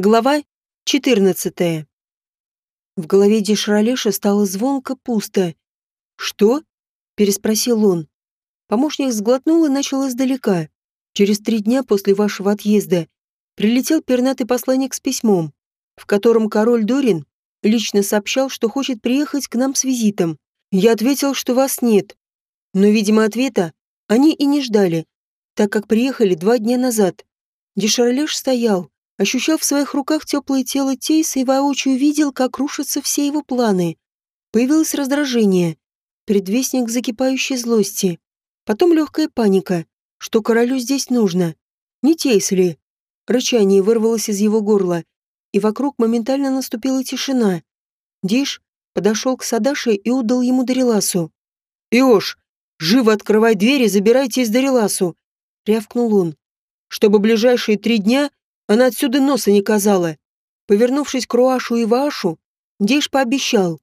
Глава 14. В голове Дешралеша стало звонко пусто. «Что?» – переспросил он. Помощник сглотнул и начал издалека. «Через три дня после вашего отъезда прилетел пернатый посланник с письмом, в котором король Дорин лично сообщал, что хочет приехать к нам с визитом. Я ответил, что вас нет. Но, видимо, ответа они и не ждали, так как приехали два дня назад. Дешарлеш стоял, ощущал в своих руках теплое тело Тейса и воочию видел, как рушатся все его планы. Появилось раздражение, предвестник закипающей злости. Потом легкая паника, что королю здесь нужно. Не Тейс ли? Рычание вырвалось из его горла, и вокруг моментально наступила тишина. Диш подошел к Садаше и отдал ему Дариласу. «Иош, живо открывай дверь и забирайте из Дариласу!» — рявкнул он. «Чтобы ближайшие три дня она отсюда носа не казала. Повернувшись к Руашу и Вашу, Дейш пообещал.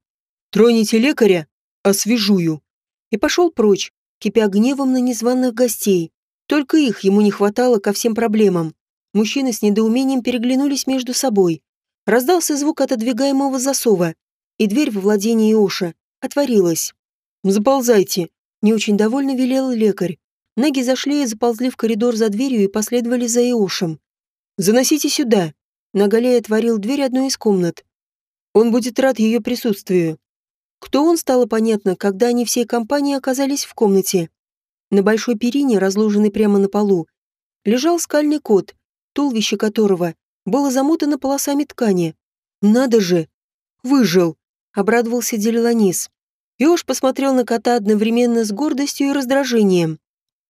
«Троните лекаря, освежую». И пошел прочь, кипя гневом на незваных гостей. Только их ему не хватало ко всем проблемам. Мужчины с недоумением переглянулись между собой. Раздался звук отодвигаемого засова, и дверь во владении Иоша отворилась. «Заползайте», — не очень довольно велел лекарь. Ноги зашли и заползли в коридор за дверью и последовали за Иошем. «Заносите сюда!» Нагалей отворил дверь одной из комнат. Он будет рад ее присутствию. Кто он, стало понятно, когда они всей компанией оказались в комнате. На большой перине, разложенной прямо на полу, лежал скальный кот, туловище которого было замотано полосами ткани. «Надо же! Выжил!» — обрадовался Делиланис. Иош посмотрел на кота одновременно с гордостью и раздражением.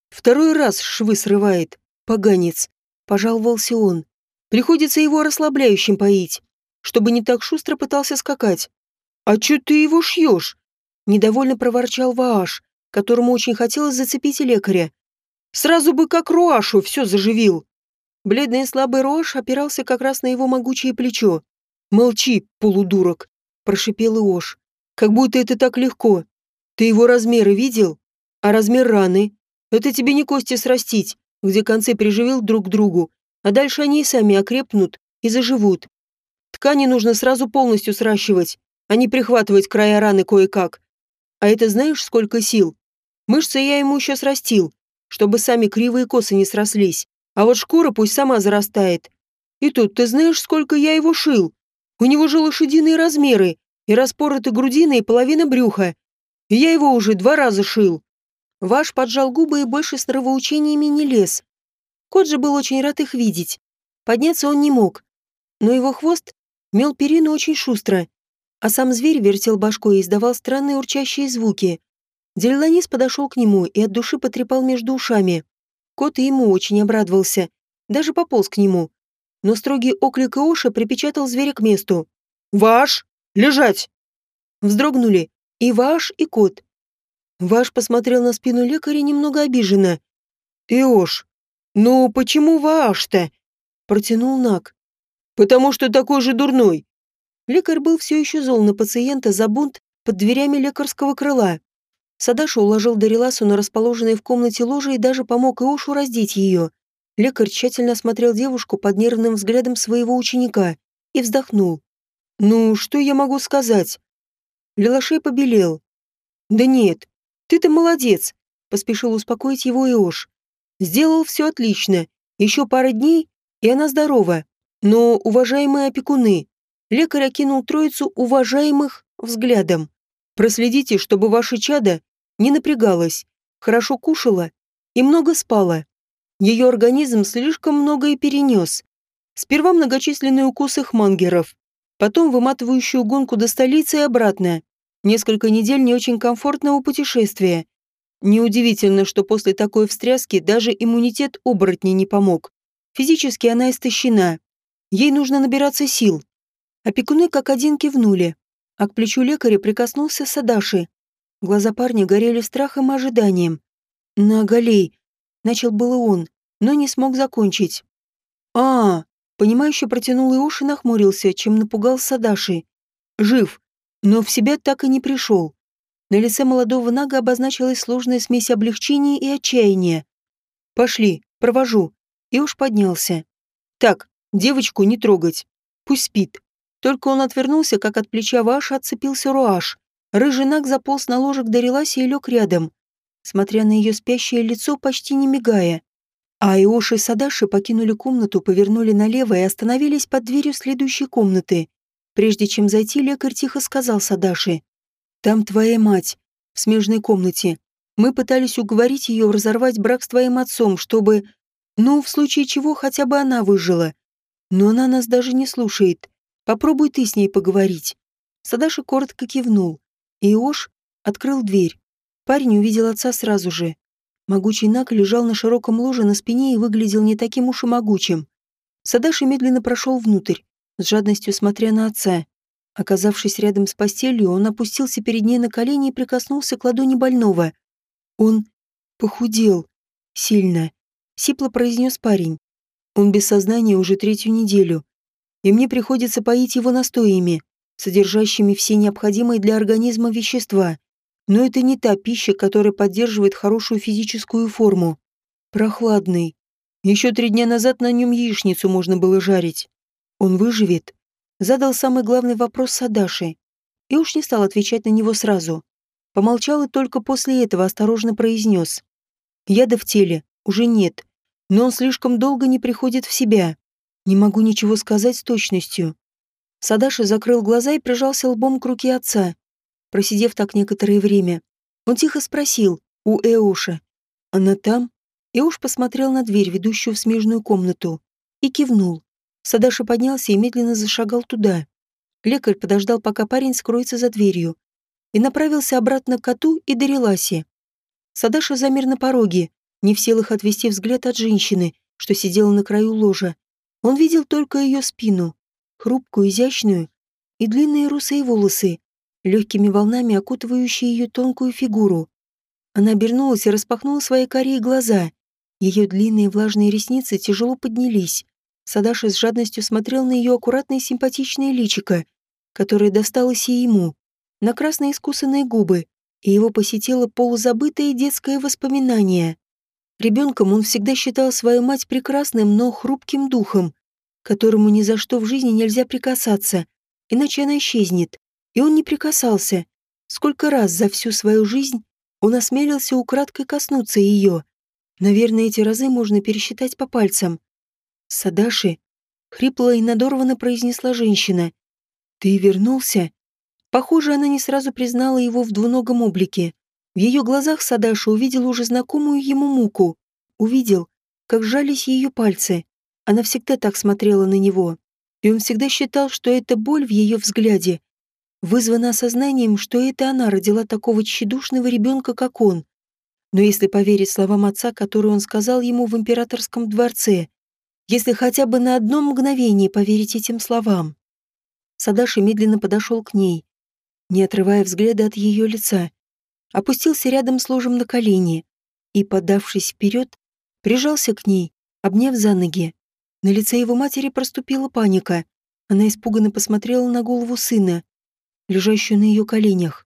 Второй раз швы срывает, поганец пожаловался он. Приходится его расслабляющим поить, чтобы не так шустро пытался скакать. «А чё ты его шьешь?» Недовольно проворчал Вааш, которому очень хотелось зацепить лекаря. «Сразу бы как Руашу все заживил!» Бледный и слабый Руаш опирался как раз на его могучее плечо. «Молчи, полудурок!» – прошипел Иош. «Как будто это так легко. Ты его размеры видел? А размер раны? Это тебе не кости срастить, где концы приживил друг к другу, а дальше они и сами окрепнут и заживут. Ткани нужно сразу полностью сращивать, а не прихватывать края раны кое-как. А это знаешь, сколько сил? Мышцы я ему еще срастил, чтобы сами кривые косы не срослись. А вот шкура пусть сама зарастает. И тут ты знаешь, сколько я его шил? У него же лошадиные размеры, и распороты грудины, и половина брюха. И я его уже два раза шил. Ваш поджал губы и больше с нравоучениями не лез. Кот же был очень рад их видеть. Подняться он не мог. Но его хвост мел перину очень шустро, а сам зверь вертел башкой и издавал странные урчащие звуки. Дельланис подошел к нему и от души потрепал между ушами. Кот и ему очень обрадовался, даже пополз к нему. Но строгий оклик Иоша припечатал зверя к месту. «Ваш! Лежать!» Вздрогнули и Ваш, и кот. Ваш посмотрел на спину лекаря немного обиженно. «Иош, ну почему Ваш-то?» Протянул Нак. «Потому что такой же дурной». Лекарь был все еще зол на пациента за бунт под дверями лекарского крыла. Садаша уложил Дариласу на расположенной в комнате ложе и даже помог Иошу раздеть ее. Лекарь тщательно осмотрел девушку под нервным взглядом своего ученика и вздохнул. «Ну, что я могу сказать?» Лилашей побелел. «Да нет, «Ты-то молодец», — поспешил успокоить его Иош. «Сделал все отлично. Еще пара дней, и она здорова. Но, уважаемые опекуны, лекарь окинул троицу уважаемых взглядом. Проследите, чтобы ваше чадо не напрягалось, хорошо кушала и много спала. Ее организм слишком многое перенес. Сперва многочисленные укусы хмангеров, потом выматывающую гонку до столицы и обратно. Несколько недель не очень комфортного путешествия. Неудивительно, что после такой встряски даже иммунитет оборотней не помог. Физически она истощена. Ей нужно набираться сил. Опекуны как один кивнули, а к плечу лекаря прикоснулся Садаши. Глаза парня горели страхом и ожиданием. «На Галей!» — начал было он, но не смог закончить. а, -а, -а Понимающе протянул и уши нахмурился, чем напугал Садаши. «Жив!» Но в себя так и не пришел. На лице молодого Нага обозначилась сложная смесь облегчения и отчаяния. «Пошли, провожу». И уж поднялся. «Так, девочку не трогать. Пусть спит. Только он отвернулся, как от плеча Ваша отцепился Руаш. Рыжий наг заполз на ложек до Реласи и лег рядом, смотря на ее спящее лицо, почти не мигая. А Иоши и Садаши покинули комнату, повернули налево и остановились под дверью следующей комнаты. Прежде чем зайти, лекарь тихо сказал Садаши. «Там твоя мать, в смежной комнате. Мы пытались уговорить ее разорвать брак с твоим отцом, чтобы... Ну, в случае чего, хотя бы она выжила. Но она нас даже не слушает. Попробуй ты с ней поговорить». Садаши коротко кивнул. И Иош открыл дверь. Парень увидел отца сразу же. Могучий Нак лежал на широком ложе на спине и выглядел не таким уж и могучим. Садаши медленно прошел внутрь, с жадностью смотря на отца. Оказавшись рядом с постелью, он опустился перед ней на колени и прикоснулся к ладони больного. Он похудел. Сильно. Сипло произнес парень. Он без сознания уже третью неделю. И мне приходится поить его настоями, содержащими все необходимые для организма вещества. Но это не та пища, которая поддерживает хорошую физическую форму. Прохладный. Еще три дня назад на нем яичницу можно было жарить. Он выживет? Задал самый главный вопрос Садаши. И уж не стал отвечать на него сразу. Помолчал и только после этого осторожно произнес. Яда в теле уже нет, но он слишком долго не приходит в себя. Не могу ничего сказать с точностью. Садаши закрыл глаза и прижался лбом к руке отца. Просидев так некоторое время, он тихо спросил у Эоша. «Она там?» Эош посмотрел на дверь, ведущую в смежную комнату, и кивнул. Садаша поднялся и медленно зашагал туда. Лекарь подождал, пока парень скроется за дверью, и направился обратно к коту и Дариласе. Садаша замер на пороге, не в силах отвести взгляд от женщины, что сидела на краю ложа. Он видел только ее спину, хрупкую, изящную, и длинные русые волосы, легкими волнами окутывающие ее тонкую фигуру. Она обернулась и распахнула свои карие глаза. Ее длинные влажные ресницы тяжело поднялись. Садаши с жадностью смотрел на ее аккуратное симпатичное личико, которое досталось и ему, на красные искусанные губы, и его посетило полузабытое детское воспоминание. Ребенком он всегда считал свою мать прекрасным, но хрупким духом, которому ни за что в жизни нельзя прикасаться, иначе она исчезнет. И он не прикасался. Сколько раз за всю свою жизнь он осмелился украдкой коснуться ее. Наверное, эти разы можно пересчитать по пальцам. «Садаши», — хрипло и надорвано произнесла женщина. «Ты вернулся?» Похоже, она не сразу признала его в двуногом облике. В ее глазах Садаши увидел уже знакомую ему муку. Увидел, как сжались ее пальцы. Она всегда так смотрела на него. И он всегда считал, что эта боль в ее взгляде вызвана осознанием, что это она родила такого тщедушного ребенка, как он. Но если поверить словам отца, которые он сказал ему в императорском дворце, если хотя бы на одно мгновение поверить этим словам. Садаши медленно подошел к ней, не отрывая взгляда от ее лица, опустился рядом с ложем на колени и, подавшись вперед, прижался к ней, обняв за ноги. На лице его матери проступила паника. Она испуганно посмотрела на голову сына, лежащую на ее коленях.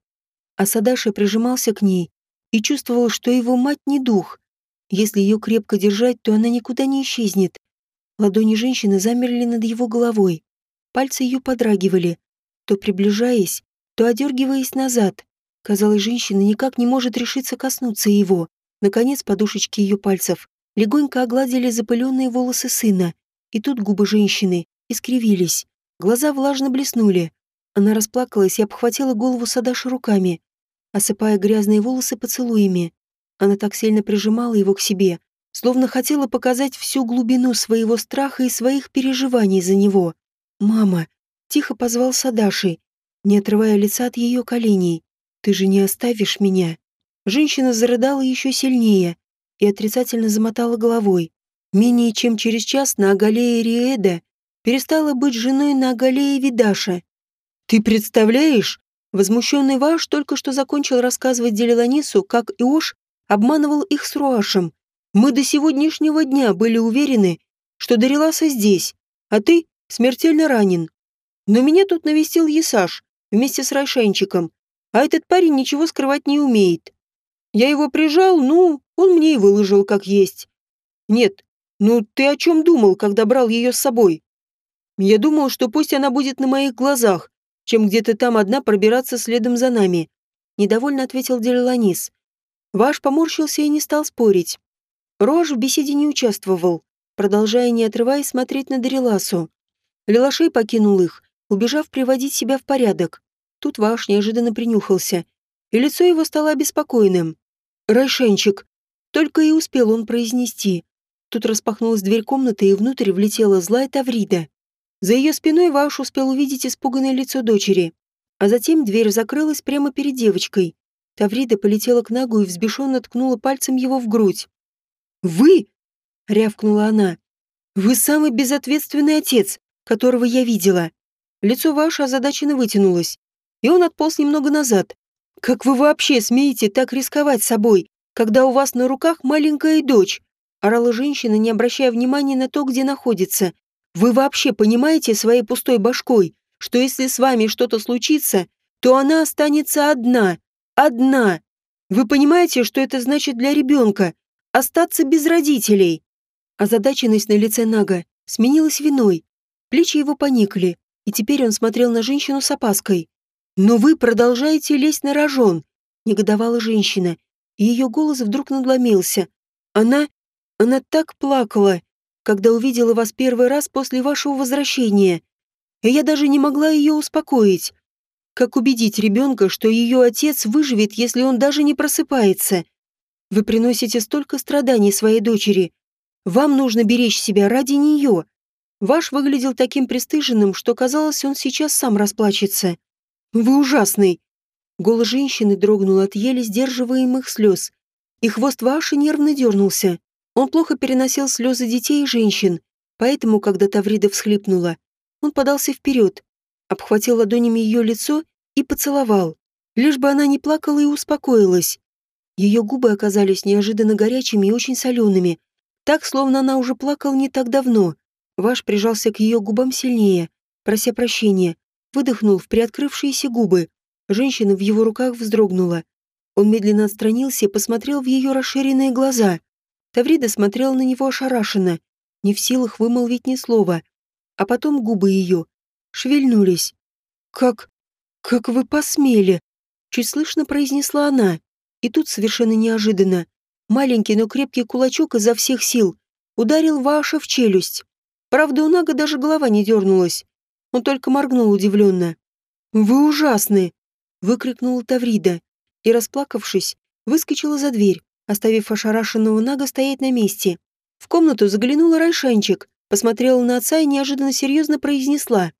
А Садаши прижимался к ней и чувствовал, что его мать не дух. Если ее крепко держать, то она никуда не исчезнет. Ладони женщины замерли над его головой. Пальцы ее подрагивали, то приближаясь, то одергиваясь назад. Казалось, женщина никак не может решиться коснуться его. Наконец, подушечки ее пальцев легонько огладили запыленные волосы сына. И тут губы женщины искривились. Глаза влажно блеснули, она расплакалась и обхватила голову Садаши руками, осыпая грязные волосы поцелуями. Она так сильно прижимала его к себе, словно хотела показать всю глубину своего страха и своих переживаний за него. «Мама!» — тихо позвал Садаши, не отрывая лица от ее коленей. «Ты же не оставишь меня?» Женщина зарыдала еще сильнее и отрицательно замотала головой. Менее чем через час на Агалее Риэда перестала быть женой на Агалее Видаша «Ты представляешь?» Возмущенный Ваш только что закончил рассказывать Делиланису, как Иош обманывал их с Руашем. «Мы до сегодняшнего дня были уверены, что Дариласа здесь, а ты смертельно ранен. Но меня тут навестил Есаш вместе с Райшенчиком, а этот парень ничего скрывать не умеет. Я его прижал, ну, он мне и выложил как есть. Нет, ну ты о чем думал, когда брал ее с собой? Я думал, что пусть она будет на моих глазах, чем где-то там одна пробираться следом за нами. Недовольно ответил Делиланис. Ваш поморщился и не стал спорить. Рож в беседе не участвовал, продолжая не отрываясь смотреть на Дариласу. Лилашей покинул их, убежав приводить себя в порядок. Тут Ваш неожиданно принюхался, и лицо его стало обеспокоенным. «Райшенчик!» Только и успел он произнести. Тут распахнулась дверь комнаты, и внутрь влетела злая Таврида. За ее спиной Ваш успел увидеть испуганное лицо дочери. А затем дверь закрылась прямо перед девочкой. Таврида полетела к ногу и взбешенно ткнула пальцем его в грудь. «Вы!» — рявкнула она. «Вы самый безответственный отец, которого я видела». Лицо ваше озадаченно вытянулось, и он отполз немного назад. «Как вы вообще смеете так рисковать собой, когда у вас на руках маленькая дочь?» орала женщина, не обращая внимания на то, где находится. «Вы вообще понимаете своей пустой башкой, что если с вами что-то случится, то она останется одна, одна. Вы понимаете, что это значит для ребенка? Остаться без родителей?» Озадаченность на лице Нага сменилась виной. Плечи его поникли, и теперь он смотрел на женщину с опаской. «Но вы продолжаете лезть на рожон», — негодовала женщина, и ее голос вдруг надломился. «Она... она так плакала, когда увидела вас первый раз после вашего возвращения, и я даже не могла ее успокоить. Как убедить ребенка, что ее отец выживет, если он даже не просыпается? Вы приносите столько страданий своей дочери. Вам нужно беречь себя ради нее. Ваш выглядел таким пристыженным, что казалось, он сейчас сам расплачется. Вы ужасный. Голос женщины дрогнул от еле сдерживаемых слез, и хвост Ваши нервно дернулся. Он плохо переносил слезы детей и женщин, поэтому, когда Таврида всхлипнула, он подался вперед, обхватил ладонями ее лицо и поцеловал, лишь бы она не плакала и успокоилась. Ее губы оказались неожиданно горячими и очень солеными, так, словно она уже плакала не так давно. Ваш прижался к ее губам сильнее, прося прощения, выдохнул в приоткрывшиеся губы. Женщина в его руках вздрогнула. Он медленно отстранился и посмотрел в ее расширенные глаза. Таврида смотрела на него ошарашенно, не в силах вымолвить ни слова. А потом губы ее шевельнулись. «Как... как вы посмели?» Чуть слышно произнесла она. И тут совершенно неожиданно. Маленький, но крепкий кулачок изо всех сил ударил Ваша в челюсть. Правда, у Нага даже голова не дернулась. Он только моргнул удивленно. «Вы ужасны!» — выкрикнула Таврида. И, расплакавшись, выскочила за дверь, оставив ошарашенного Нага стоять на месте. В комнату заглянула Райшанчик, посмотрела на отца и неожиданно серьезно произнесла.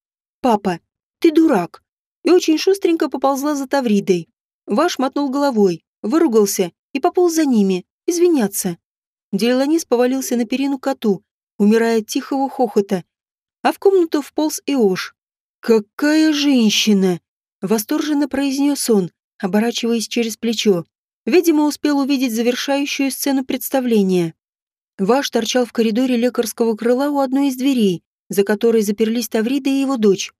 «Папа, ты дурак!» И очень шустренько поползла за Тавридой. Ваш мотнул головой, выругался и пополз за ними, извиняться. Деланис повалился на перину коту, умирая от тихого хохота, а в комнату вполз Иош. «Какая женщина!» — восторженно произнес он, оборачиваясь через плечо. Видимо, успел увидеть завершающую сцену представления. Ваш торчал в коридоре лекарского крыла у одной из дверей, за которой заперлись Таврида и его дочь.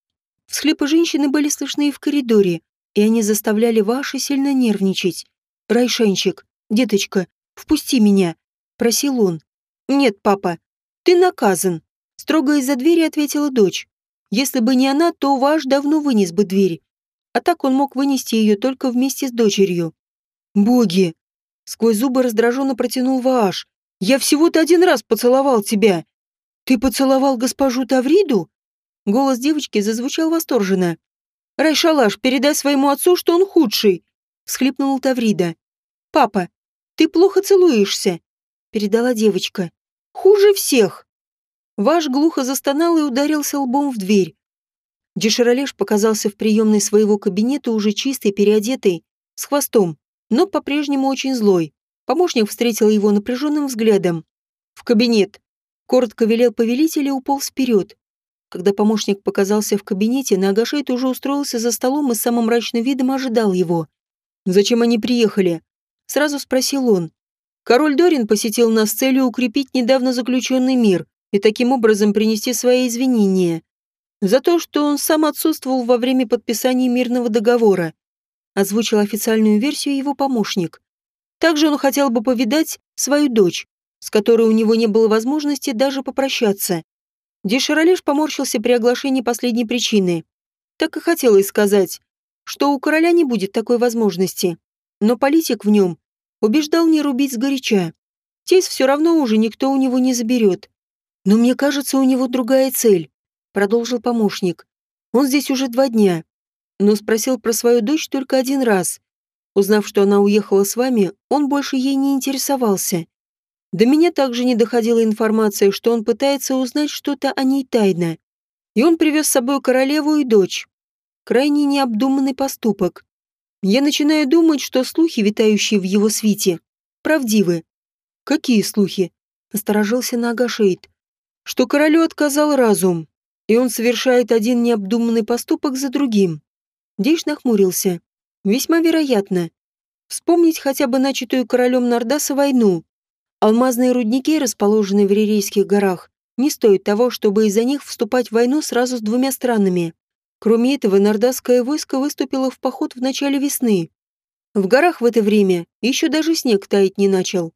Всхлипы женщины были слышны и в коридоре, и они заставляли Ваша сильно нервничать. «Райшанчик, деточка, впусти меня», — просил он. «Нет, папа, ты наказан», Строго из-за двери ответила дочь. Если бы не она, то Ваш давно вынес бы дверь. А так он мог вынести ее только вместе с дочерью. «Боги!» Сквозь зубы раздраженно протянул Вааш. «Я всего-то один раз поцеловал тебя!» «Ты поцеловал госпожу Тавриду?» Голос девочки зазвучал восторженно. «Райшалаш, передай своему отцу, что он худший!» Всхлипнула Таврида. «Папа, ты плохо целуешься!» Передала девочка. «Хуже всех!» Ваш глухо застонал и ударился лбом в дверь. Деширалеш показался в приемной своего кабинета уже чистый, переодетый, с хвостом, но по-прежнему очень злой. Помощник встретил его напряженным взглядом. «В кабинет!» Коротко велел повелитель и уполз вперед. Когда помощник показался в кабинете, Нагашейт уже устроился за столом и с самым мрачным видом ожидал его. «Зачем они приехали?» Сразу спросил он. «Король Дорин посетил нас с целью укрепить недавно заключенный мир и таким образом принести свои извинения за то, что он сам отсутствовал во время подписания мирного договора, озвучил официальную версию его помощник. Также он хотел бы повидать свою дочь, с которой у него не было возможности даже попрощаться. Деширалеш поморщился при оглашении последней причины. Так и хотелось сказать, что у короля не будет такой возможности. Но политик в нем убеждал не рубить сгоряча. Тейс все равно уже никто у него не заберет. Но мне кажется, у него другая цель, продолжил помощник. Он здесь уже два дня, но спросил про свою дочь только один раз. Узнав, что она уехала с вами, он больше ей не интересовался. До меня также не доходила информация, что он пытается узнать что-то о ней тайно. И он привез с собой королеву и дочь. Крайне необдуманный поступок. Я начинаю думать, что слухи, витающие в его свите, правдивы. Какие слухи? Насторожился Нагашейд. Что королю отказал разум, и он совершает один необдуманный поступок за другим. Дейш нахмурился. Весьма вероятно. Вспомнить хотя бы начатую королем Нардаса войну. Алмазные рудники, расположенные в Рирейских горах, не стоят того, чтобы из-за них вступать в войну сразу с двумя странами. Кроме этого, нардасское войско выступило в поход в начале весны. В горах в это время еще даже снег таять не начал.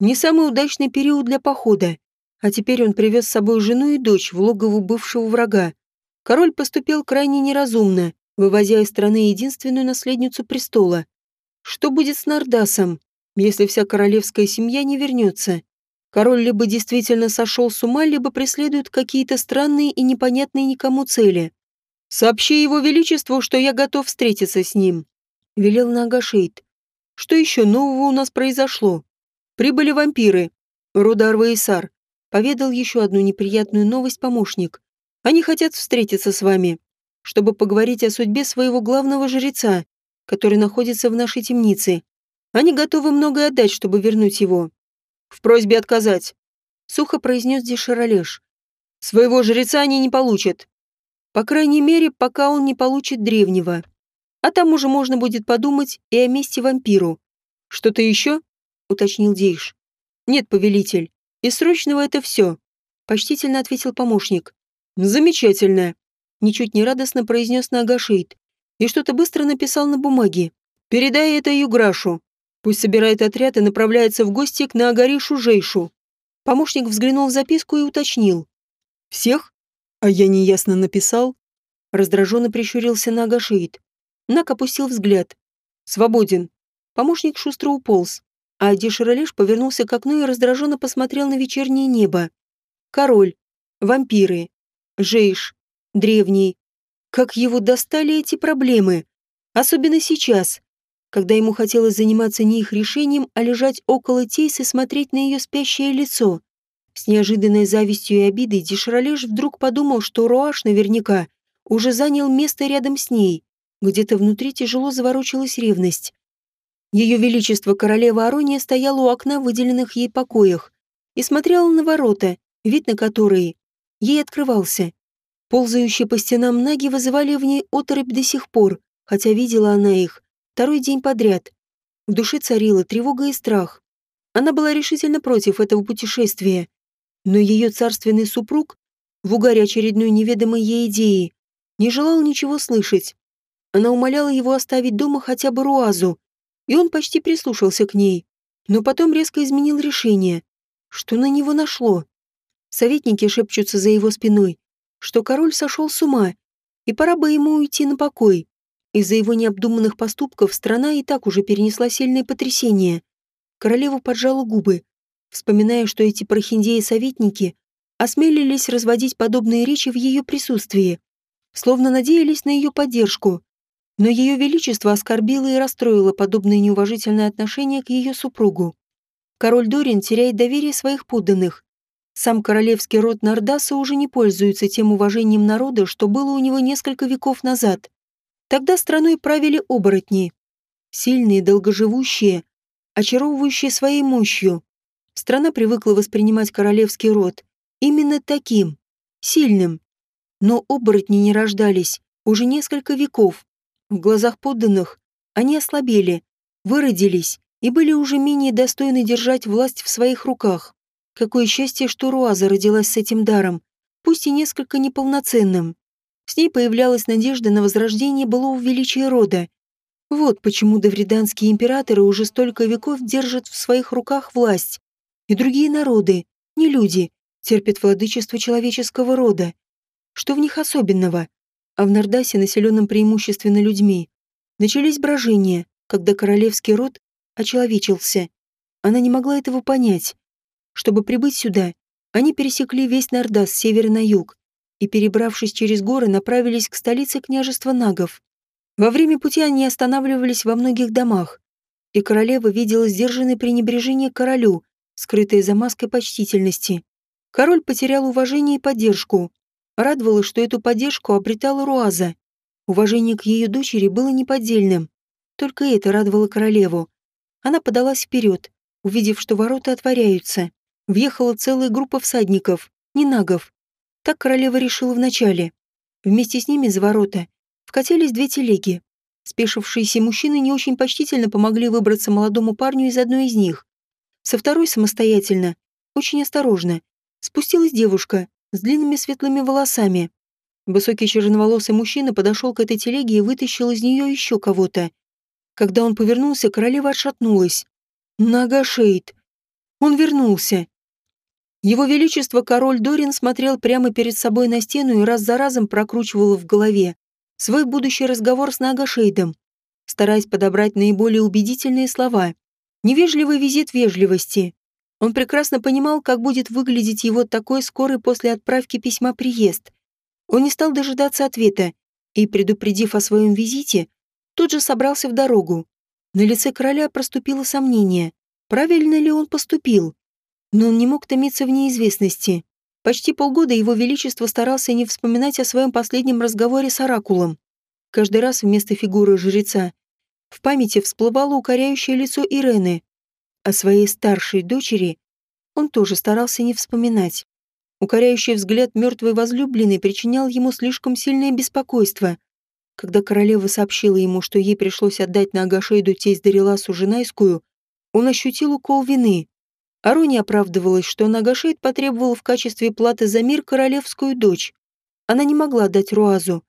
Не самый удачный период для похода. А теперь он привез с собой жену и дочь в логово бывшего врага. Король поступил крайне неразумно, вывозя из страны единственную наследницу престола. Что будет с Нардасом? если вся королевская семья не вернется. Король либо действительно сошел с ума, либо преследует какие-то странные и непонятные никому цели. «Сообщи его величеству, что я готов встретиться с ним», — велел Нагашейд. «Что еще нового у нас произошло? Прибыли вампиры. Рудар Ваисар поведал еще одну неприятную новость помощник. Они хотят встретиться с вами, чтобы поговорить о судьбе своего главного жреца, который находится в нашей темнице. Они готовы многое отдать, чтобы вернуть его. В просьбе отказать. Сухо произнес Деширалеш. Своего жреца они не получат. По крайней мере, пока он не получит древнего. А там уже можно будет подумать и о месте вампиру. Что-то еще? Уточнил Дейш. Нет, повелитель. Из срочного это все. Почтительно ответил помощник. Замечательно. Ничуть не радостно произнес Нагашейд и что-то быстро написал на бумаге. Передай это Юграшу. Пусть собирает отряд и направляется в гости к Наагаришу Жейшу. Помощник взглянул в записку и уточнил. «Всех? А я неясно написал?» Раздраженно прищурился Нагашиит. Нак опустил взгляд. «Свободен». Помощник шустро уполз, а Диширалеш повернулся к окну и раздраженно посмотрел на вечернее небо. Король, вампиры, Жейш, древний. Как его достали эти проблемы? Особенно сейчас, когда ему хотелось заниматься не их решением, а лежать около Тейс и смотреть на ее спящее лицо. С неожиданной завистью и обидой Деширалеш вдруг подумал, что Руаш наверняка уже занял место рядом с ней. Где-то внутри тяжело заворочилась ревность. Ее Величество Королева Арония стояла у окна в выделенных ей покоях и смотрела на ворота, вид на которые ей открывался. Ползающие по стенам наги вызывали в ней оторопь до сих пор, хотя видела она их Второй день подряд. В душе царила тревога и страх. Она была решительно против этого путешествия. Но ее царственный супруг, в угаре очередной неведомой ей идеи, не желал ничего слышать. Она умоляла его оставить дома хотя бы Руазу, и он почти прислушался к ней, но потом резко изменил решение. Что на него нашло? Советники шепчутся за его спиной, что король сошел с ума, и пора бы ему уйти на покой. Из-за его необдуманных поступков страна и так уже перенесла сильное потрясение. Королева поджала губы, вспоминая, что эти прохиндеи-советники осмелились разводить подобные речи в ее присутствии, словно надеялись на ее поддержку. Но ее величество оскорбило и расстроило подобное неуважительное отношение к ее супругу. Король Дорин теряет доверие своих подданных. Сам королевский род Нардаса уже не пользуется тем уважением народа, что было у него несколько веков назад. Тогда страной правили оборотни. Сильные, долгоживущие, очаровывающие своей мощью. Страна привыкла воспринимать королевский род именно таким, сильным. Но оборотни не рождались уже несколько веков. В глазах подданных они ослабели, выродились и были уже менее достойны держать власть в своих руках. Какое счастье, что Руаза родилась с этим даром, пусть и несколько неполноценным. С ней появлялась надежда на возрождение былого величия рода. Вот почему давриданские императоры уже столько веков держат в своих руках власть. И другие народы, не люди, терпят владычество человеческого рода. Что в них особенного? А в Нардасе, населенном преимущественно людьми, начались брожения, когда королевский род очеловечился. Она не могла этого понять. Чтобы прибыть сюда, они пересекли весь Нардас с севера на юг и, перебравшись через горы, направились к столице княжества Нагов. Во время пути они останавливались во многих домах, и королева видела сдержанное пренебрежение королю, скрытое за маской почтительности. Король потерял уважение и поддержку. Радовало, что эту поддержку обретала Руаза. Уважение к ее дочери было неподдельным. Только это радовало королеву. Она подалась вперед, увидев, что ворота отворяются. Въехала целая группа всадников, не нагов. Так королева решила вначале. Вместе с ними за ворота вкатились две телеги. Спешившиеся мужчины не очень почтительно помогли выбраться молодому парню из одной из них. Со второй самостоятельно, очень осторожно, спустилась девушка с длинными светлыми волосами. Высокий черноволосый мужчина подошел к этой телеге и вытащил из нее еще кого-то. Когда он повернулся, королева отшатнулась. Нога шеет. Он вернулся. Его Величество король Дорин смотрел прямо перед собой на стену и раз за разом прокручивал в голове свой будущий разговор с Нагашейдом, стараясь подобрать наиболее убедительные слова. Невежливый визит вежливости. Он прекрасно понимал, как будет выглядеть его такой скорый после отправки письма приезд. Он не стал дожидаться ответа и, предупредив о своем визите, тут же собрался в дорогу. На лице короля проступило сомнение, правильно ли он поступил. Но он не мог томиться в неизвестности. Почти полгода его величество старался не вспоминать о своем последнем разговоре с Оракулом. Каждый раз вместо фигуры жреца в памяти всплывало укоряющее лицо Ирены. О своей старшей дочери он тоже старался не вспоминать. Укоряющий взгляд мертвой возлюбленной причинял ему слишком сильное беспокойство. Когда королева сообщила ему, что ей пришлось отдать на Агашейду тесть Дариласу Женайскую, он ощутил укол вины. Арони оправдывалась, что Нагашейд потребовал в качестве платы за мир королевскую дочь. Она не могла дать Руазу,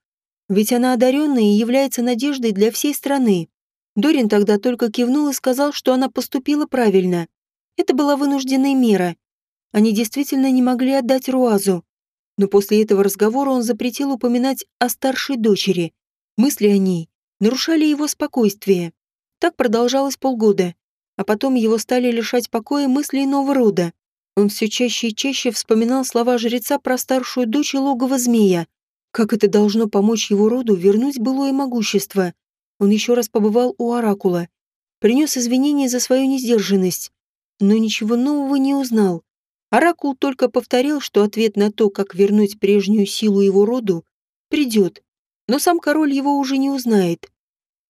ведь она одаренная и является надеждой для всей страны. Дорин тогда только кивнул и сказал, что она поступила правильно. Это была вынужденная мера. Они действительно не могли отдать Руазу. Но после этого разговора он запретил упоминать о старшей дочери. Мысли о ней нарушали его спокойствие. Так продолжалось полгода а потом его стали лишать покоя мысли иного рода. Он все чаще и чаще вспоминал слова жреца про старшую дочь и логово змея. Как это должно помочь его роду вернуть былое могущество? Он еще раз побывал у Оракула, принес извинения за свою несдержанность, но ничего нового не узнал. Оракул только повторил, что ответ на то, как вернуть прежнюю силу его роду, придет, но сам король его уже не узнает.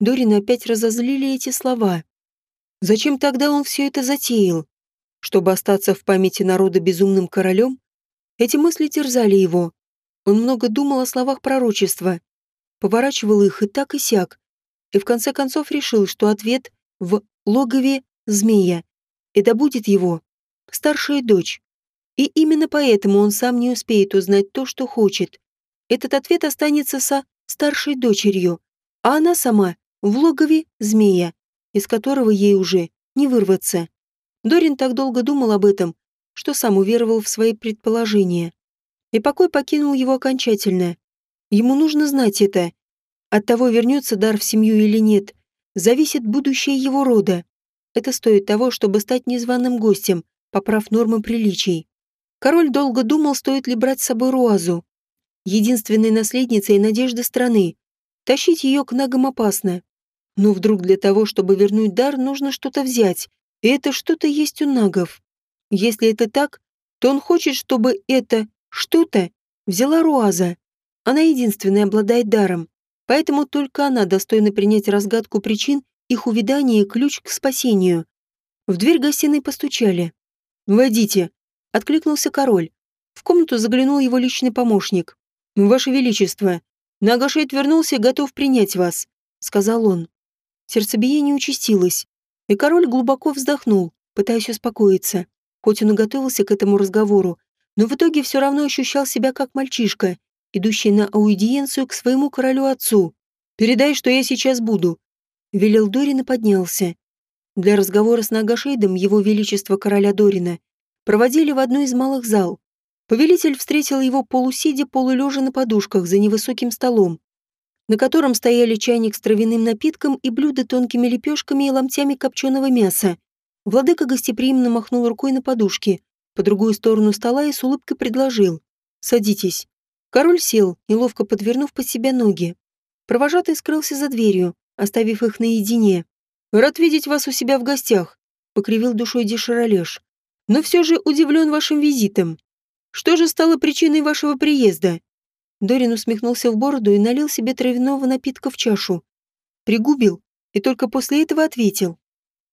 Дорина опять разозлили эти слова. Зачем тогда он все это затеял? Чтобы остаться в памяти народа безумным королем? Эти мысли терзали его. Он много думал о словах пророчества, поворачивал их и так и сяк, и в конце концов решил, что ответ в логове змея, и добудет его старшая дочь. И именно поэтому он сам не успеет узнать то, что хочет. Этот ответ останется со старшей дочерью, а она сама в логове змея из которого ей уже не вырваться. Дорин так долго думал об этом, что сам уверовал в свои предположения. И покой покинул его окончательно. Ему нужно знать это. От того, вернется дар в семью или нет, зависит будущее его рода. Это стоит того, чтобы стать незваным гостем, поправ нормы приличий. Король долго думал, стоит ли брать с собой Руазу. Единственной наследницей и надежда страны. Тащить ее к ногам опасно. Но вдруг для того, чтобы вернуть дар, нужно что-то взять, и это что-то есть у нагов. Если это так, то он хочет, чтобы это что-то взяла Руаза. Она единственная обладает даром, поэтому только она достойна принять разгадку причин их увядания и ключ к спасению. В дверь гостиной постучали. «Войдите», — откликнулся король. В комнату заглянул его личный помощник. «Ваше Величество, Нагашейд вернулся и готов принять вас», — сказал он. Сердцебиение участилось, и король глубоко вздохнул, пытаясь успокоиться. Хоть он и готовился к этому разговору, но в итоге все равно ощущал себя как мальчишка, идущий на аудиенцию к своему королю-отцу. «Передай, что я сейчас буду», — велел Дорин и поднялся. Для разговора с Нагашейдом его величество короля Дорина проводили в одну из малых зал. Повелитель встретил его полусидя, полулежа на подушках за невысоким столом, на котором стояли чайник с травяным напитком и блюдо тонкими лепешками и ломтями копченого мяса. Владыка гостеприимно махнул рукой на подушке, по другую сторону стола и с улыбкой предложил. «Садитесь». Король сел, неловко подвернув под себя ноги. Провожатый скрылся за дверью, оставив их наедине. «Рад видеть вас у себя в гостях», — покривил душой Деширалеш. «Но все же удивлен вашим визитом. Что же стало причиной вашего приезда?» Дорин усмехнулся в бороду и налил себе травяного напитка в чашу. Пригубил и только после этого ответил.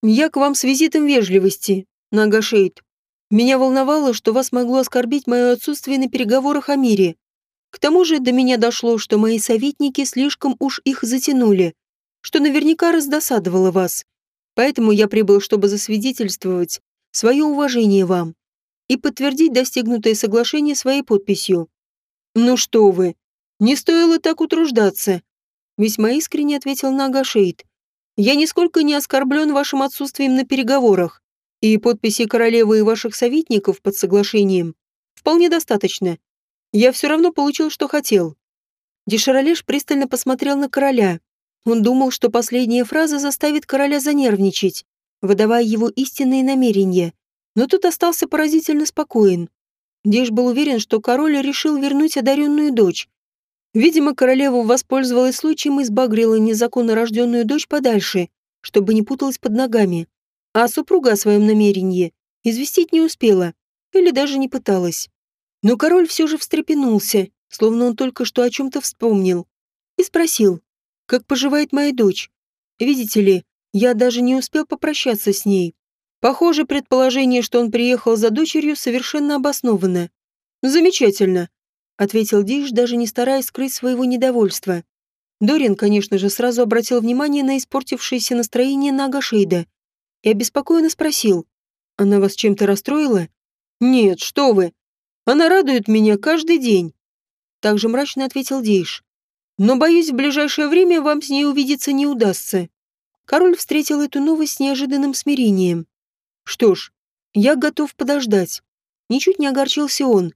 «Я к вам с визитом вежливости, Нагашейд. Меня волновало, что вас могло оскорбить мое отсутствие на переговорах о мире. К тому же до меня дошло, что мои советники слишком уж их затянули, что наверняка раздосадовало вас. Поэтому я прибыл, чтобы засвидетельствовать свое уважение вам и подтвердить достигнутое соглашение своей подписью. Ну что вы, не стоило так утруждаться. Весьма искренне ответил Нагашейд. Я нисколько не оскорблен вашим отсутствием на переговорах, и подписи королевы и ваших советников под соглашением вполне достаточно. Я все равно получил, что хотел. Деширалеш пристально посмотрел на короля, он думал, что последняя фраза заставит короля занервничать, выдавая его истинные намерения, но тут остался поразительно спокоен. Деш был уверен, что король решил вернуть одаренную дочь. Видимо, королева воспользовалась случаем и сбагрила незаконно рожденную дочь подальше, чтобы не путалась под ногами. А супруга о своем намерении известить не успела или даже не пыталась. Но король все же встрепенулся, словно он только что о чем-то вспомнил, и спросил, как поживает моя дочь. Видите ли, я даже не успел попрощаться с ней. Похоже, предположение, что он приехал за дочерью, совершенно обосновано. Замечательно, ответил Диш, даже не стараясь скрыть своего недовольства. Дорин, конечно же, сразу обратил внимание на испортившееся настроение Нага Шейда и обеспокоенно спросил. «Она вас чем-то расстроила?» «Нет, что вы. Она радует меня каждый день», — также мрачно ответил Дейш. Но, боюсь, в ближайшее время вам с ней увидеться не удастся. Король встретил эту новость с неожиданным смирением. Что ж, я готов подождать. Ничуть не огорчился он.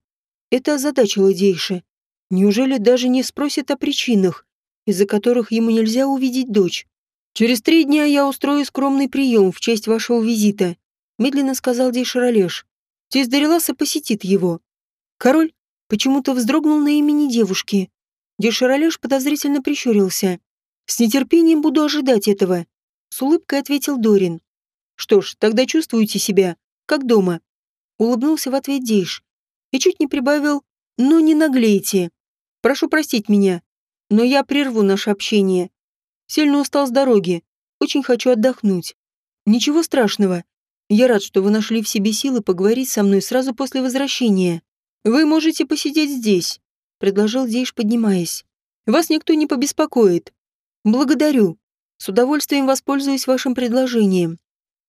Это озадачило Дейша. Неужели даже не спросит о причинах, из-за которых ему нельзя увидеть дочь? Через три дня я устрою скромный прием в честь вашего визита, медленно сказал Дейшаролеш. Тесть Дариласа посетит его. Король почему-то вздрогнул на имени девушки. Деширалеш подозрительно прищурился. «С нетерпением буду ожидать этого», — с улыбкой ответил Дорин. «Что ж, тогда чувствуете себя, как дома». Улыбнулся в ответ Дейш и чуть не прибавил «но не наглейте. Прошу простить меня, но я прерву наше общение. Сильно устал с дороги, очень хочу отдохнуть. Ничего страшного. Я рад, что вы нашли в себе силы поговорить со мной сразу после возвращения. Вы можете посидеть здесь, — предложил Дейш, поднимаясь. «Вас никто не побеспокоит. Благодарю. С удовольствием воспользуюсь вашим предложением».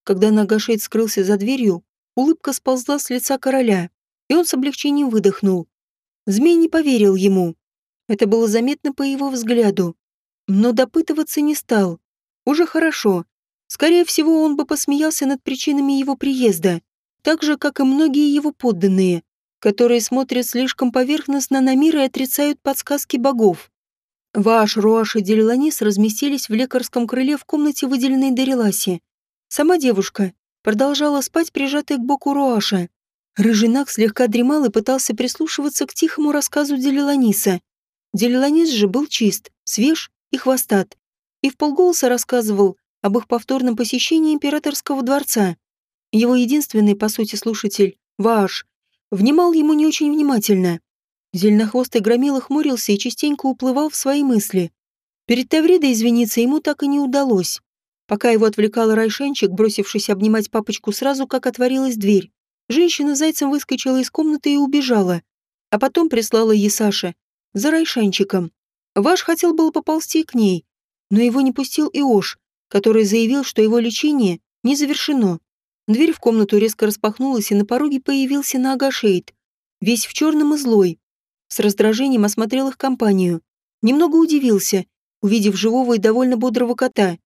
Когда Нагашейд скрылся за дверью, улыбка сползла с лица короля, и он с облегчением выдохнул. Змей не поверил ему. Это было заметно по его взгляду. Но допытываться не стал. Уже хорошо. Скорее всего, он бы посмеялся над причинами его приезда, так же, как и многие его подданные которые смотрят слишком поверхностно на мир и отрицают подсказки богов. Ваш, Руаш и Делиланис разместились в лекарском крыле в комнате, выделенной Дариласе. Сама девушка продолжала спать, прижатая к боку Руаша. Рыжинак слегка дремал и пытался прислушиваться к тихому рассказу Делиланиса. Делиланис же был чист, свеж и хвостат, и в полголоса рассказывал об их повторном посещении императорского дворца. Его единственный, по сути, слушатель, Вааш, внимал ему не очень внимательно. Зеленохвостый громила хмурился и частенько уплывал в свои мысли. Перед Тавридой извиниться ему так и не удалось. Пока его отвлекала Райшенчик, бросившись обнимать папочку сразу, как отворилась дверь, женщина зайцем выскочила из комнаты и убежала. А потом прислала Есаша за Райшенчиком. Ваш хотел было поползти к ней, но его не пустил Иош, который заявил, что его лечение не завершено. Дверь в комнату резко распахнулась, и на пороге появился Нагашейд, весь в черном и злой. С раздражением осмотрел их компанию. Немного удивился, увидев живого и довольно бодрого кота,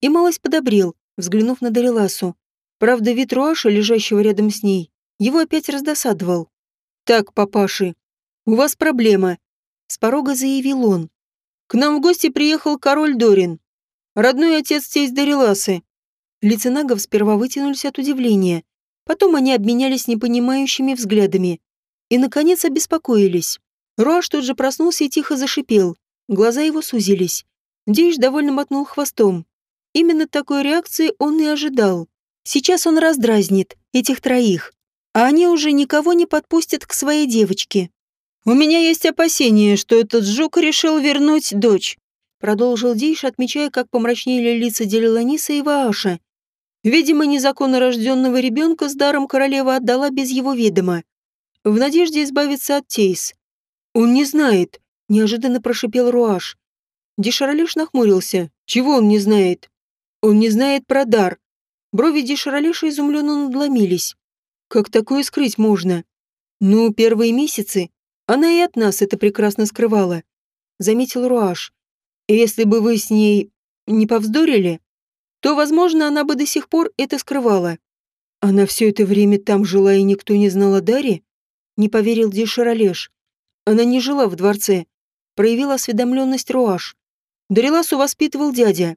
и малость подобрел, взглянув на Дариласу. Правда, вид Руаша, лежащего рядом с ней, его опять раздосадовал. «Так, папаши, у вас проблема», — с порога заявил он. «К нам в гости приехал король Дорин, родной отец тесть Дариласы». Лица нагов сперва вытянулись от удивления, потом они обменялись непонимающими взглядами и, наконец, обеспокоились. Руаш тут же проснулся и тихо зашипел. Глаза его сузились. Дейш довольно мотнул хвостом. Именно такой реакции он и ожидал. Сейчас он раздразнит этих троих, а они уже никого не подпустят к своей девочке. «У меня есть опасение, что этот жук решил вернуть дочь», продолжил Дейш, отмечая, как помрачнели лица Делиланиса и Вааша. Видимо, незаконно рожденного ребенка с даром королева отдала без его ведома, в надежде избавиться от Тейс. «Он не знает», — неожиданно прошипел Руаш. Дешаролеш нахмурился. «Чего он не знает?» «Он не знает про дар». Брови Дешаролеша изумленно надломились. «Как такое скрыть можно?» «Ну, первые месяцы. Она и от нас это прекрасно скрывала», — заметил Руаш. «Если бы вы с ней не повздорили, то, возможно, она бы до сих пор это скрывала. Она все это время там жила, и никто не знал о Даре?» Не поверил Дешаролеш. Она не жила в дворце. Проявил осведомленность Руаш. Дариласу воспитывал дядя.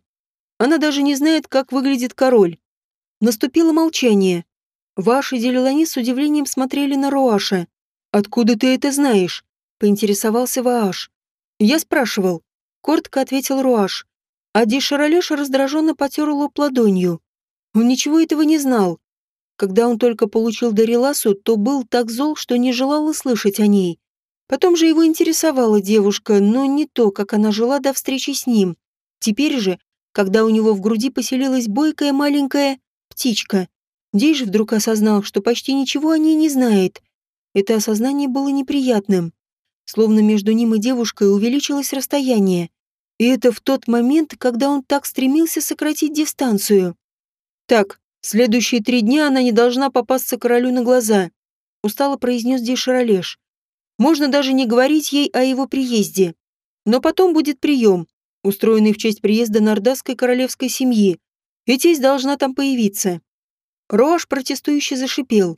Она даже не знает, как выглядит король. Наступило молчание. Ваш и Делилани с удивлением смотрели на Руаша. «Откуда ты это знаешь?» — поинтересовался Вааш. «Я спрашивал». Коротко ответил Руаш. А Дишаралеш раздраженно потер лоб ладонью. Он ничего этого не знал. Когда он только получил Дариласу, то был так зол, что не желал слышать о ней. Потом же его интересовала девушка, но не то, как она жила до встречи с ним. Теперь же, когда у него в груди поселилась бойкая маленькая птичка, Дейж вдруг осознал, что почти ничего о ней не знает. Это осознание было неприятным. Словно между ним и девушкой увеличилось расстояние. И это в тот момент, когда он так стремился сократить дистанцию. «Так, следующие три дня она не должна попасться королю на глаза», устало произнес Дейшаролеш. Можно даже не говорить ей о его приезде. Но потом будет прием, устроенный в честь приезда нордасской королевской семьи, и тесть должна там появиться. Роаш протестующе зашипел.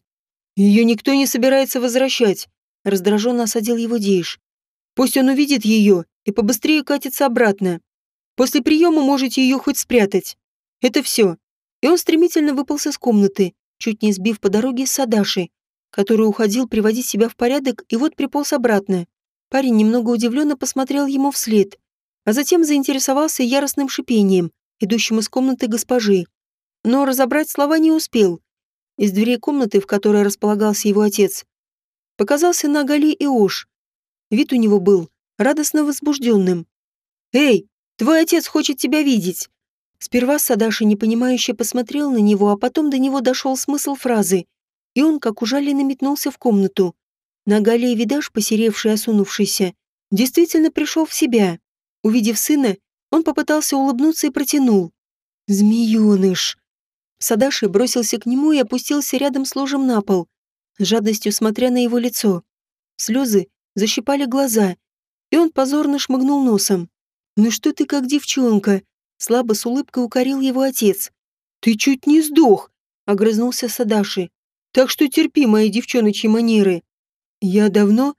Ее никто не собирается возвращать, раздраженно осадил его Дейш. Пусть он увидит ее и побыстрее катится обратно. После приема можете ее хоть спрятать. Это все. И он стремительно выполз из комнаты, чуть не сбив по дороге Садаши, который уходил приводить себя в порядок и вот приполз обратно. Парень немного удивленно посмотрел ему вслед, а затем заинтересовался яростным шипением, идущим из комнаты госпожи. Но разобрать слова не успел. Из дверей комнаты, в которой располагался его отец, показался Нагали и Ош. Вид у него был радостно возбужденным. «Эй, твой отец хочет тебя видеть!» Сперва Садаши непонимающе посмотрел на него, а потом до него дошел смысл фразы и он, как ужаленный, метнулся в комнату. На Гале видаж, посеревший и осунувшийся, действительно пришел в себя. Увидев сына, он попытался улыбнуться и протянул. «Змеёныш!» Садаши бросился к нему и опустился рядом с ложем на пол, с жадностью смотря на его лицо. Слезы защипали глаза, и он позорно шмыгнул носом. «Ну что ты как девчонка?» Слабо с улыбкой укорил его отец. «Ты чуть не сдох!» — огрызнулся Садаши. Так что терпи мои девчоночьи манеры. Я давно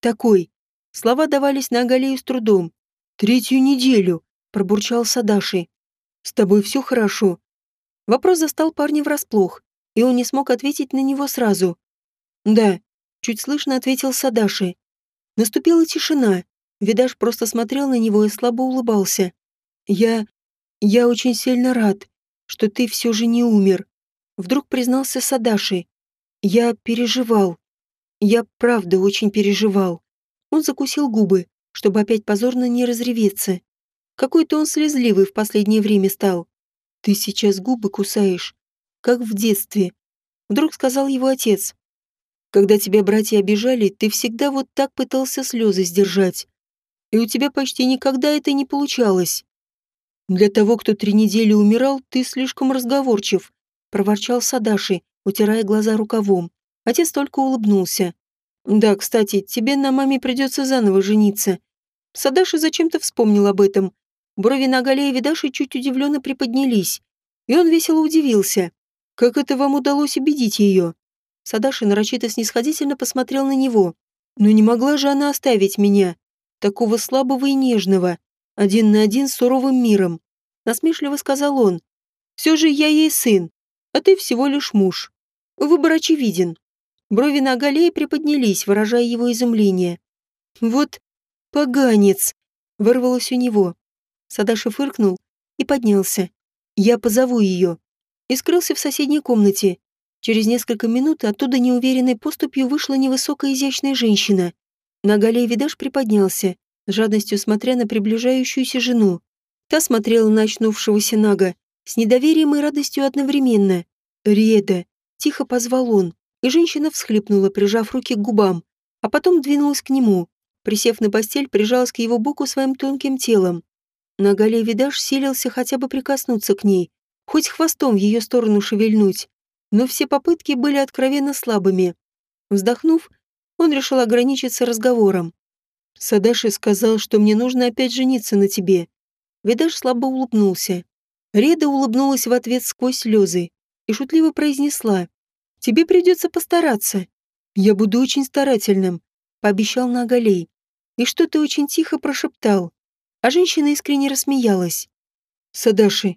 такой. Слова давались на Агалею с трудом. Третью неделю, пробурчал Садаши. С тобой все хорошо. Вопрос застал парня врасплох, и он не смог ответить на него сразу. Да, чуть слышно ответил Садаши. Наступила тишина. Видаш просто смотрел на него и слабо улыбался. Я... я очень сильно рад, что ты все же не умер. Вдруг признался Садаши. Я переживал. Я правда очень переживал. Он закусил губы, чтобы опять позорно не разреветься. Какой-то он слезливый в последнее время стал. Ты сейчас губы кусаешь, как в детстве. Вдруг сказал его отец. Когда тебя братья обижали, ты всегда вот так пытался слезы сдержать. И у тебя почти никогда это не получалось. Для того, кто три недели умирал, ты слишком разговорчив, проворчал Садаши, утирая глаза рукавом. Отец только улыбнулся. «Да, кстати, тебе на маме придется заново жениться». Садаши зачем-то вспомнил об этом. Брови на Гале и чуть удивленно приподнялись. И он весело удивился. «Как это вам удалось убедить ее?» Садаши нарочито снисходительно посмотрел на него. Но не могла же она оставить меня, такого слабого и нежного, один на один с суровым миром. Насмешливо сказал он. Все же я ей сын, а ты всего лишь муж. Выбор очевиден. Брови на Галее приподнялись, выражая его изумление. Вот поганец, вырвалось у него. Садаши фыркнул и поднялся. Я позову ее. И скрылся в соседней комнате. Через несколько минут оттуда неуверенной поступью вышла невысокая изящная женщина. На Галей видаж приподнялся, с жадностью смотря на приближающуюся жену. Та смотрела на очнувшегося Нага с недоверием и радостью одновременно. «Реда!» – тихо позвал он, и женщина всхлипнула, прижав руки к губам, а потом двинулась к нему. Присев на постель, прижалась к его боку своим тонким телом. На Гале Видаш силился хотя бы прикоснуться к ней, хоть хвостом в ее сторону шевельнуть, но все попытки были откровенно слабыми. Вздохнув, он решил ограничиться разговором. «Садаши сказал, что мне нужно опять жениться на тебе». Видаш слабо улыбнулся. Реда улыбнулась в ответ сквозь слезы и шутливо произнесла. «Тебе придется постараться. Я буду очень старательным», — пообещал Нагалей. И что-то очень тихо прошептал. А женщина искренне рассмеялась. «Садаши,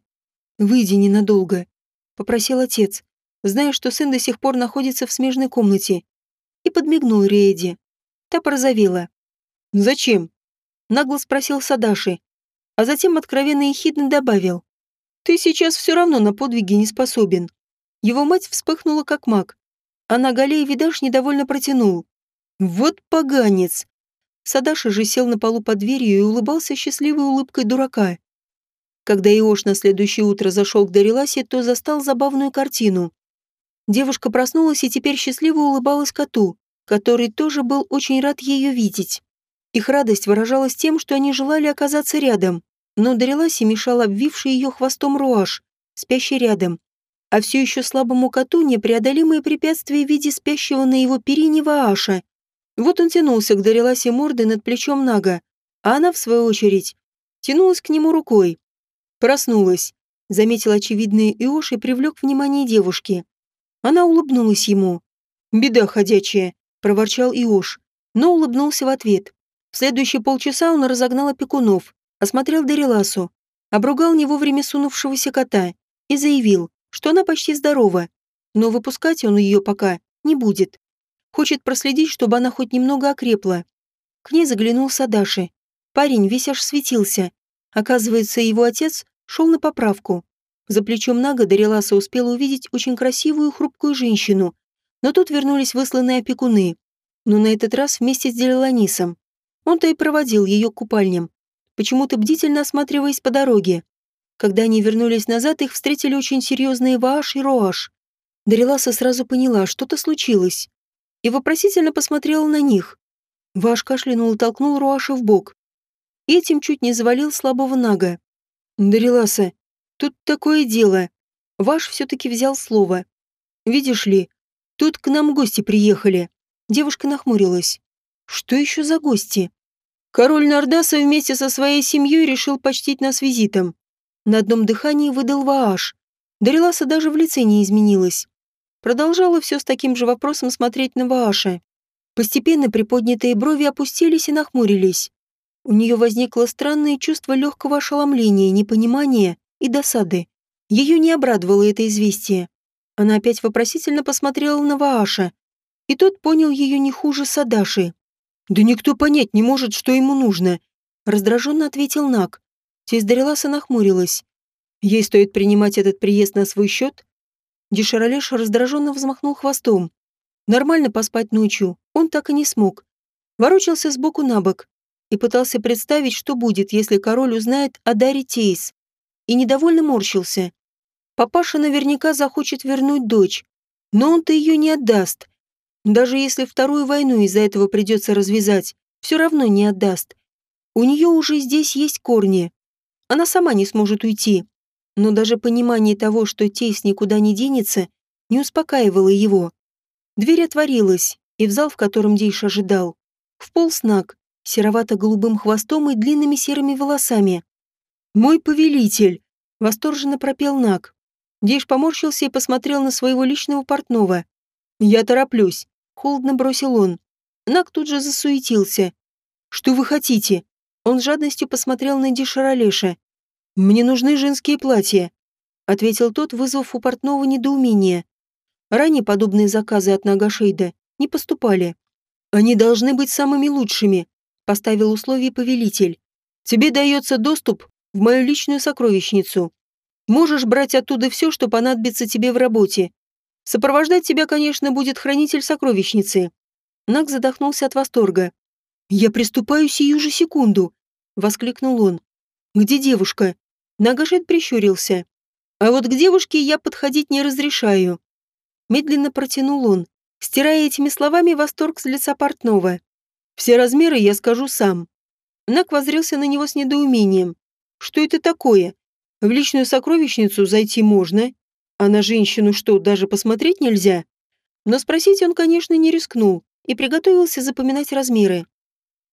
выйди ненадолго», — попросил отец, зная, что сын до сих пор находится в смежной комнате, и подмигнул Рейди. Та порозовела. «Зачем?» — нагло спросил Садаши, а затем откровенно и хидно добавил. «Ты сейчас все равно на подвиги не способен». Его мать вспыхнула как маг, а на Галей Видаш недовольно протянул. «Вот поганец!» Садаши же сел на полу под дверью и улыбался счастливой улыбкой дурака. Когда Иош на следующее утро зашел к Дариласе, то застал забавную картину. Девушка проснулась и теперь счастливо улыбалась коту, который тоже был очень рад ее видеть. Их радость выражалась тем, что они желали оказаться рядом, но Дариласе мешал обвивший ее хвостом руаш, спящий рядом. А все еще слабому коту непреодолимые препятствия в виде спящего на его перине Вааша. Вот он тянулся к Дариласе мордой над плечом Нага, а она, в свою очередь, тянулась к нему рукой. Проснулась, заметил очевидный Иош и привлек внимание девушки. Она улыбнулась ему. «Беда ходячая», — проворчал Иош, но улыбнулся в ответ. В следующие полчаса он разогнал опекунов, осмотрел Дариласу, обругал не вовремя сунувшегося кота и заявил, что она почти здорова, но выпускать он ее пока не будет. Хочет проследить, чтобы она хоть немного окрепла. К ней заглянул Садаши. Парень весь аж светился. Оказывается, его отец шел на поправку. За плечом Нага Дариласа успела увидеть очень красивую хрупкую женщину, но тут вернулись высланные опекуны. Но на этот раз вместе с Делаланисом. Он-то и проводил ее к купальням, почему-то бдительно осматриваясь по дороге. Когда они вернулись назад, их встретили очень серьезные Вааш и Роаш. Дариласа сразу поняла, что-то случилось, и вопросительно посмотрела на них. Ваш кашлянул и толкнул Руаша в бок. Этим чуть не завалил слабого Нага. «Дариласа, Тут такое дело. Ваш все-таки взял слово. Видишь ли, тут к нам гости приехали. Девушка нахмурилась. Что еще за гости? Король Нардаса вместе со своей семьей решил почтить нас визитом. На одном дыхании выдал Вааш. Дариласа даже в лице не изменилась. Продолжала все с таким же вопросом смотреть на Вааша. Постепенно приподнятые брови опустились и нахмурились. У нее возникло странное чувство легкого ошеломления, непонимания и досады. Ее не обрадовало это известие. Она опять вопросительно посмотрела на Вааша, и тот понял ее не хуже Садаши. «Да никто понять не может, что ему нужно», — раздраженно ответил Нак. Тесть Дариласа нахмурилась. «Ей стоит принимать этот приезд на свой счет?» Деширалеш раздраженно взмахнул хвостом. Нормально поспать ночью он так и не смог. Ворочался сбоку на бок и пытался представить, что будет, если король узнает о Даре Тейс и недовольно морщился. Папаша наверняка захочет вернуть дочь, но он-то ее не отдаст. Даже если вторую войну из-за этого придется развязать, все равно не отдаст. У нее уже здесь есть корни. Она сама не сможет уйти. Но даже понимание того, что тесть никуда не денется, не успокаивало его. Дверь отворилась, и в зал, в котором Дейш ожидал, вполз Наг, серовато-голубым хвостом и длинными серыми волосами. «Мой повелитель!» — восторженно пропел Нак. Дейш поморщился и посмотрел на своего личного портного. «Я тороплюсь», — холодно бросил он. Нак тут же засуетился. «Что вы хотите?» Он с жадностью посмотрел на Дишаралеша. «Мне нужны женские платья», — ответил тот, вызвав у портного недоумение. Ранее подобные заказы от Нагашейда не поступали. «Они должны быть самыми лучшими», — поставил условие повелитель. «Тебе дается доступ в мою личную сокровищницу. Можешь брать оттуда все, что понадобится тебе в работе. Сопровождать тебя, конечно, будет хранитель сокровищницы». Наг задохнулся от восторга. «Я приступаю сию же секунду!» — воскликнул он. «Где девушка?» Нагашет прищурился. «А вот к девушке я подходить не разрешаю». Медленно протянул он, стирая этими словами восторг с лица портного. «Все размеры я скажу сам». Наг возрился на него с недоумением. «Что это такое? В личную сокровищницу зайти можно, а на женщину что, даже посмотреть нельзя?» Но спросить он, конечно, не рискнул и приготовился запоминать размеры.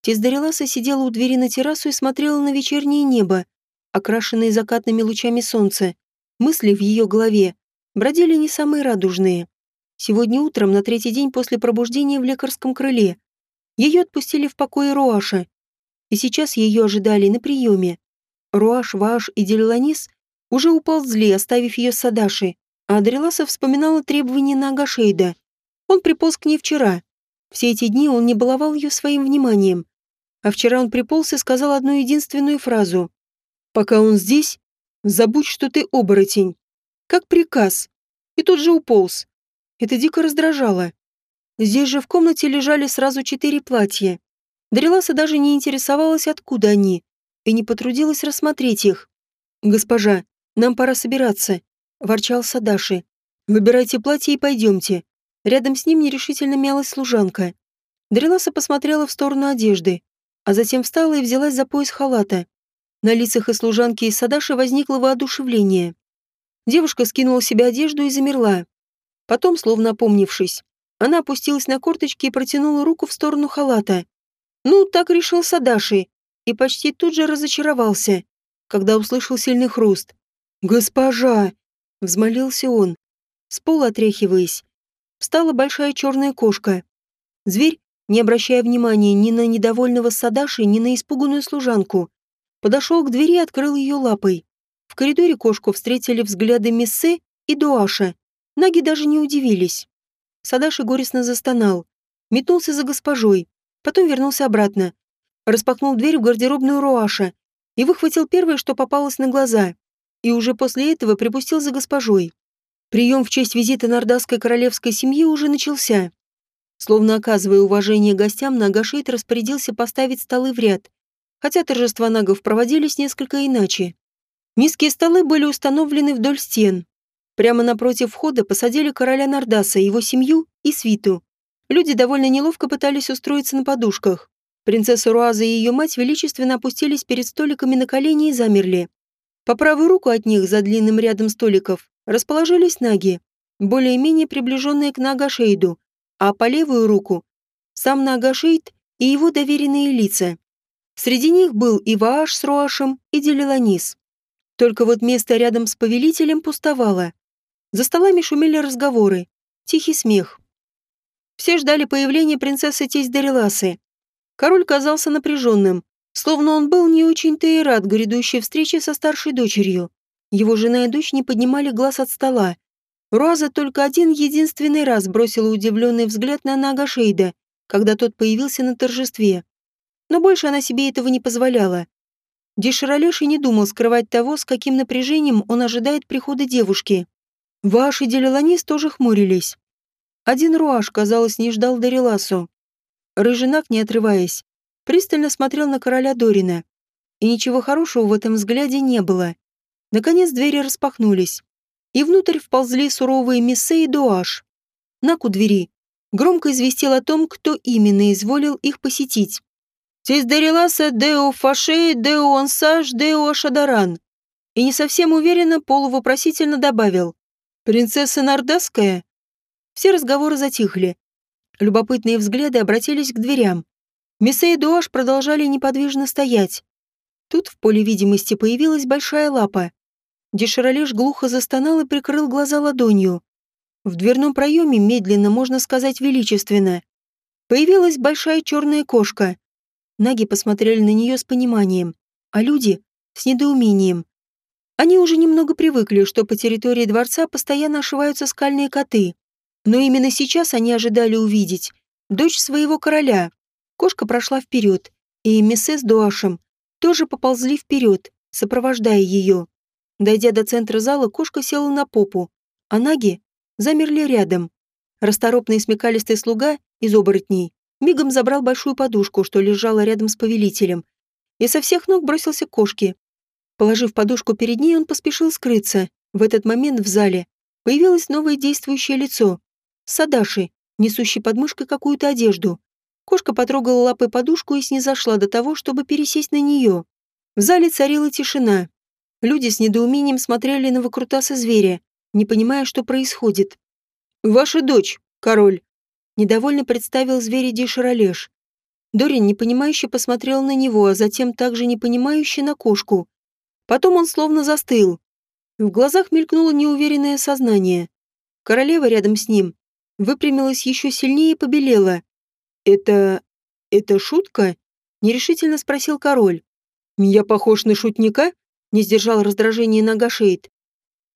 Тездареласа сидела у двери на террасу и смотрела на вечернее небо, окрашенное закатными лучами солнца. Мысли в ее голове бродили не самые радужные. Сегодня утром, на третий день после пробуждения в лекарском крыле, ее отпустили в покое Руаша, и сейчас ее ожидали на приеме. Руаш, Вааш и Делиланис уже уползли, оставив ее с Садаши, а Адреласа вспоминала требования на Агашейда. Он приполз к ней вчера. Все эти дни он не баловал ее своим вниманием, а вчера он приполз и сказал одну единственную фразу. «Пока он здесь, забудь, что ты оборотень». Как приказ. И тут же уполз. Это дико раздражало. Здесь же в комнате лежали сразу четыре платья. Дариласа даже не интересовалась, откуда они, и не потрудилась рассмотреть их. «Госпожа, нам пора собираться», – ворчал Садаши. «Выбирайте платье и пойдемте». Рядом с ним нерешительно мялась служанка. Дариласа посмотрела в сторону одежды а затем встала и взялась за пояс халата. На лицах и служанки и Садаши возникло воодушевление. Девушка скинула себе одежду и замерла. Потом, словно опомнившись, она опустилась на корточки и протянула руку в сторону халата. Ну, так решил Садаши, и почти тут же разочаровался, когда услышал сильный хруст. «Госпожа!» — взмолился он. С пола отряхиваясь, встала большая черная кошка. Зверь не обращая внимания ни на недовольного Садаши, ни на испуганную служанку. Подошел к двери и открыл ее лапой. В коридоре кошку встретили взгляды Мессе и Дуаша. Наги даже не удивились. Садаши горестно застонал. Метнулся за госпожой. Потом вернулся обратно. Распахнул дверь в гардеробную Руаша и выхватил первое, что попалось на глаза. И уже после этого припустил за госпожой. Прием в честь визита нордасской королевской семьи уже начался. Словно оказывая уважение гостям, Нагашейт распорядился поставить столы в ряд, хотя торжества нагов проводились несколько иначе. Низкие столы были установлены вдоль стен. Прямо напротив входа посадили короля Нардаса, его семью и свиту. Люди довольно неловко пытались устроиться на подушках. Принцесса Руаза и ее мать величественно опустились перед столиками на колени и замерли. По правую руку от них, за длинным рядом столиков, расположились наги, более-менее приближенные к Нагашейду, а по левую руку сам Нагашейт и его доверенные лица. Среди них был и Вааш с Руашем, и Делиланис. Только вот место рядом с повелителем пустовало. За столами шумели разговоры, тихий смех. Все ждали появления принцессы тесть Дариласы. Король казался напряженным, словно он был не очень-то и рад грядущей встрече со старшей дочерью. Его жена и дочь не поднимали глаз от стола, Руаза только один единственный раз бросила удивленный взгляд на Нага Шейда, когда тот появился на торжестве. Но больше она себе этого не позволяла. Деширалеш и не думал скрывать того, с каким напряжением он ожидает прихода девушки. Ваш и Делеланис тоже хмурились. Один Руаш, казалось, не ждал Дариласу. Рыжинак, не отрываясь, пристально смотрел на короля Дорина. И ничего хорошего в этом взгляде не было. Наконец двери распахнулись и внутрь вползли суровые Мессе и Дуаш. Нак у двери громко известил о том, кто именно изволил их посетить. «Тездареласа део фаше део ансаж део шадаран» и не совсем уверенно полувопросительно добавил «Принцесса Нордасская?» Все разговоры затихли. Любопытные взгляды обратились к дверям. Мессе и Дуаш продолжали неподвижно стоять. Тут в поле видимости появилась большая лапа. Деширалеш глухо застонал и прикрыл глаза ладонью. В дверном проеме медленно, можно сказать, величественно. Появилась большая черная кошка. Наги посмотрели на нее с пониманием, а люди — с недоумением. Они уже немного привыкли, что по территории дворца постоянно ошиваются скальные коты. Но именно сейчас они ожидали увидеть дочь своего короля. Кошка прошла вперед, и Мессе с Дуашем тоже поползли вперед, сопровождая ее. Дойдя до центра зала, кошка села на попу, а наги замерли рядом. Расторопный смекалистый слуга из оборотней мигом забрал большую подушку, что лежала рядом с повелителем, и со всех ног бросился к кошке. Положив подушку перед ней, он поспешил скрыться. В этот момент в зале появилось новое действующее лицо. Садаши, несущий под мышкой какую-то одежду. Кошка потрогала лапой подушку и снизошла до того, чтобы пересесть на нее. В зале царила тишина. Люди с недоумением смотрели на выкрутасы зверя, не понимая, что происходит. «Ваша дочь, король!» Недовольно представил зверя Дишаролеш. Дорин непонимающе посмотрел на него, а затем также непонимающе на кошку. Потом он словно застыл. В глазах мелькнуло неуверенное сознание. Королева рядом с ним выпрямилась еще сильнее и побелела. «Это... это шутка?» — нерешительно спросил король. «Я похож на шутника?» — не сдержал раздражение Нагашейд.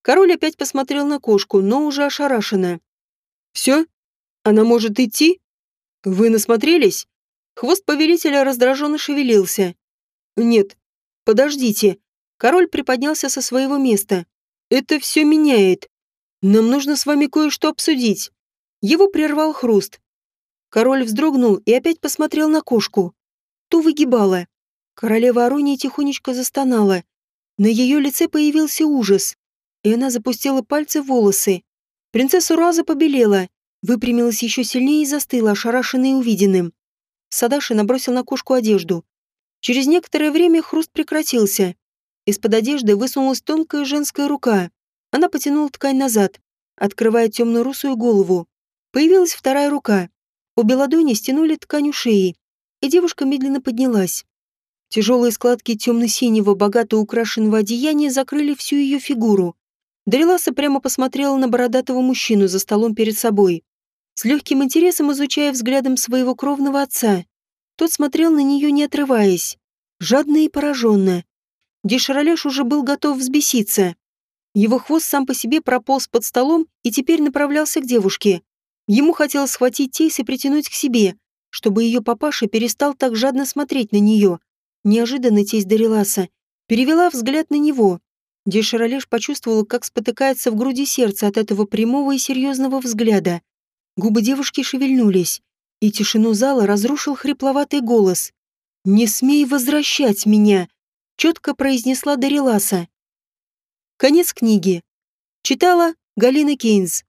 Король опять посмотрел на кошку, но уже ошарашенно. «Все? Она может идти? Вы насмотрелись?» Хвост повелителя раздраженно шевелился. «Нет, подождите». Король приподнялся со своего места. «Это все меняет. Нам нужно с вами кое-что обсудить». Его прервал хруст. Король вздрогнул и опять посмотрел на кошку. Ту выгибала. Королева Арония тихонечко застонала. На ее лице появился ужас и она запустила пальцы в волосы. Принцесса Руаза побелела, выпрямилась еще сильнее и застыла, ошарашенная увиденным. Садаши набросил на кошку одежду. Через некоторое время хруст прекратился. Из-под одежды высунулась тонкая женская рука. Она потянула ткань назад, открывая темно-русую голову. Появилась вторая рука. Обе ладони стянули ткань у шеи, и девушка медленно поднялась. Тяжелые складки темно-синего, богато украшенного одеяния закрыли всю ее фигуру. Дариласа прямо посмотрела на бородатого мужчину за столом перед собой, с легким интересом изучая взглядом своего кровного отца. Тот смотрел на нее, не отрываясь, жадно и пораженно. Деширалеш уже был готов взбеситься. Его хвост сам по себе прополз под столом и теперь направлялся к девушке. Ему хотелось схватить Тейс и притянуть к себе, чтобы ее папаша перестал так жадно смотреть на нее. Неожиданно тесть Дариласа перевела взгляд на него Деширалеш почувствовала, как спотыкается в груди сердце от этого прямого и серьезного взгляда. Губы девушки шевельнулись, и тишину зала разрушил хрипловатый голос. «Не смей возвращать меня!» — четко произнесла Дариласа. Конец книги. Читала Галина Кейнс.